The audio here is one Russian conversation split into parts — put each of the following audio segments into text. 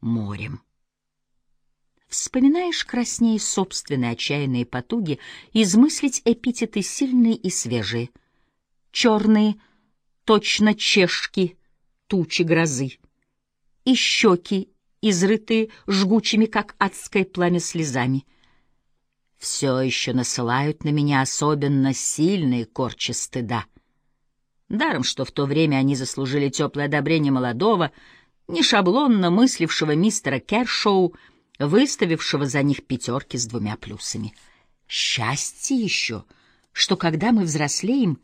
морем. Вспоминаешь краснее собственные отчаянные потуги измыслить эпитеты сильные и свежие. Черные, точно чешки, тучи грозы. И щеки, изрытые жгучими, как адское пламя, слезами. Все еще насылают на меня особенно сильные корчи стыда. Даром, что в то время они заслужили теплое одобрение молодого, не шаблонно мыслившего мистера Кершоу, выставившего за них пятерки с двумя плюсами. Счастье еще, что когда мы взрослеем,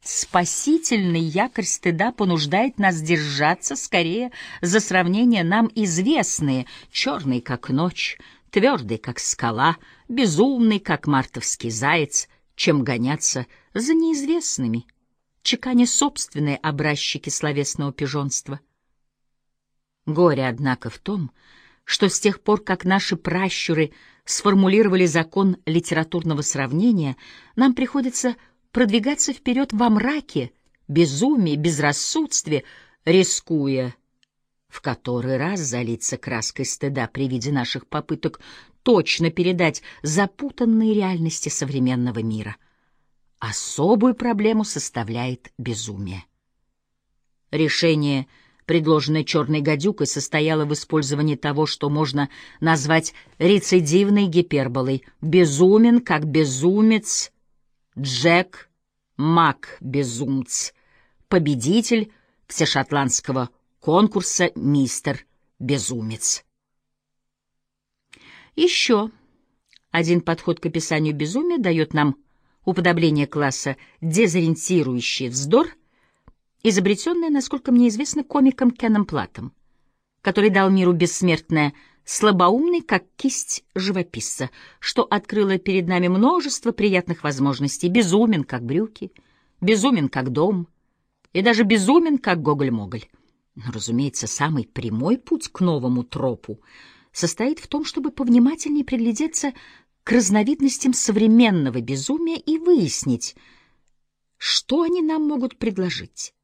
спасительный якорь стыда понуждает нас держаться скорее за сравнение нам известные, черный как ночь, твердый как скала, безумный как мартовский заяц, чем гоняться за неизвестными, чеканя собственные образчики словесного пижонства. Горе, однако, в том, что с тех пор, как наши пращуры сформулировали закон литературного сравнения, нам приходится продвигаться вперед во мраке, безумии, безрассудстве, рискуя в который раз залиться краской стыда при виде наших попыток точно передать запутанные реальности современного мира. Особую проблему составляет безумие. Решение — предложенная черной гадюкой, состояла в использовании того, что можно назвать рецидивной гиперболой. Безумен, как безумец, Джек Мак Безумц, победитель всешотландского конкурса «Мистер Безумец». Еще один подход к описанию безумия дает нам уподобление класса «дезориентирующий вздор» — изобретенная, насколько мне известно, комиком Кеном Платом, который дал миру бессмертное слабоумный, как кисть живописца, что открыло перед нами множество приятных возможностей, безумен, как брюки, безумен, как дом, и даже безумен, как Гоголь-Моголь. Но, разумеется, самый прямой путь к новому тропу состоит в том, чтобы повнимательнее приглядеться к разновидностям современного безумия и выяснить, что они нам могут предложить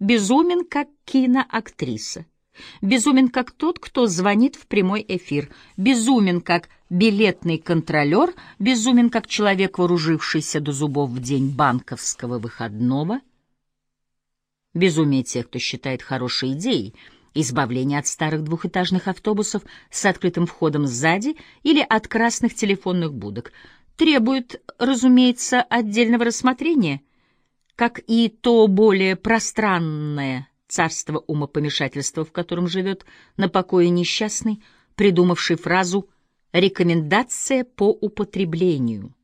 безумен, как киноактриса, безумен, как тот, кто звонит в прямой эфир, безумен, как билетный контролер, безумен, как человек, вооружившийся до зубов в день банковского выходного, безумие тех, кто считает хорошей идеей избавление от старых двухэтажных автобусов с открытым входом сзади или от красных телефонных будок, требует, разумеется, отдельного рассмотрения — как и то более пространное царство умопомешательства, в котором живет на покое несчастный, придумавший фразу «рекомендация по употреблению».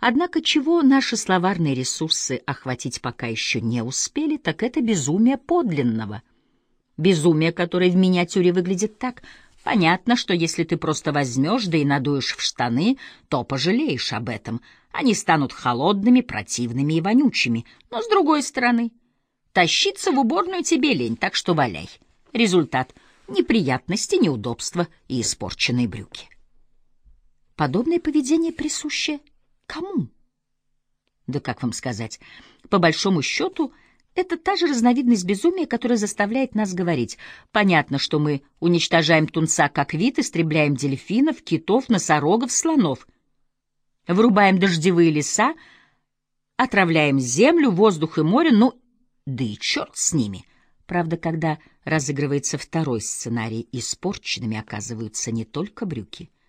Однако чего наши словарные ресурсы охватить пока еще не успели, так это безумие подлинного. Безумие, которое в миниатюре выглядит так. Понятно, что если ты просто возьмешь да и надуешь в штаны, то пожалеешь об этом — они станут холодными, противными и вонючими. Но, с другой стороны, тащиться в уборную тебе лень, так что валяй. Результат — неприятности, неудобства и испорченные брюки. Подобное поведение присуще кому? Да как вам сказать? По большому счету, это та же разновидность безумия, которая заставляет нас говорить. Понятно, что мы уничтожаем тунца как вид, истребляем дельфинов, китов, носорогов, слонов — Врубаем дождевые леса, отравляем землю, воздух и море, ну, да и черт с ними. Правда, когда разыгрывается второй сценарий, испорченными оказываются не только брюки —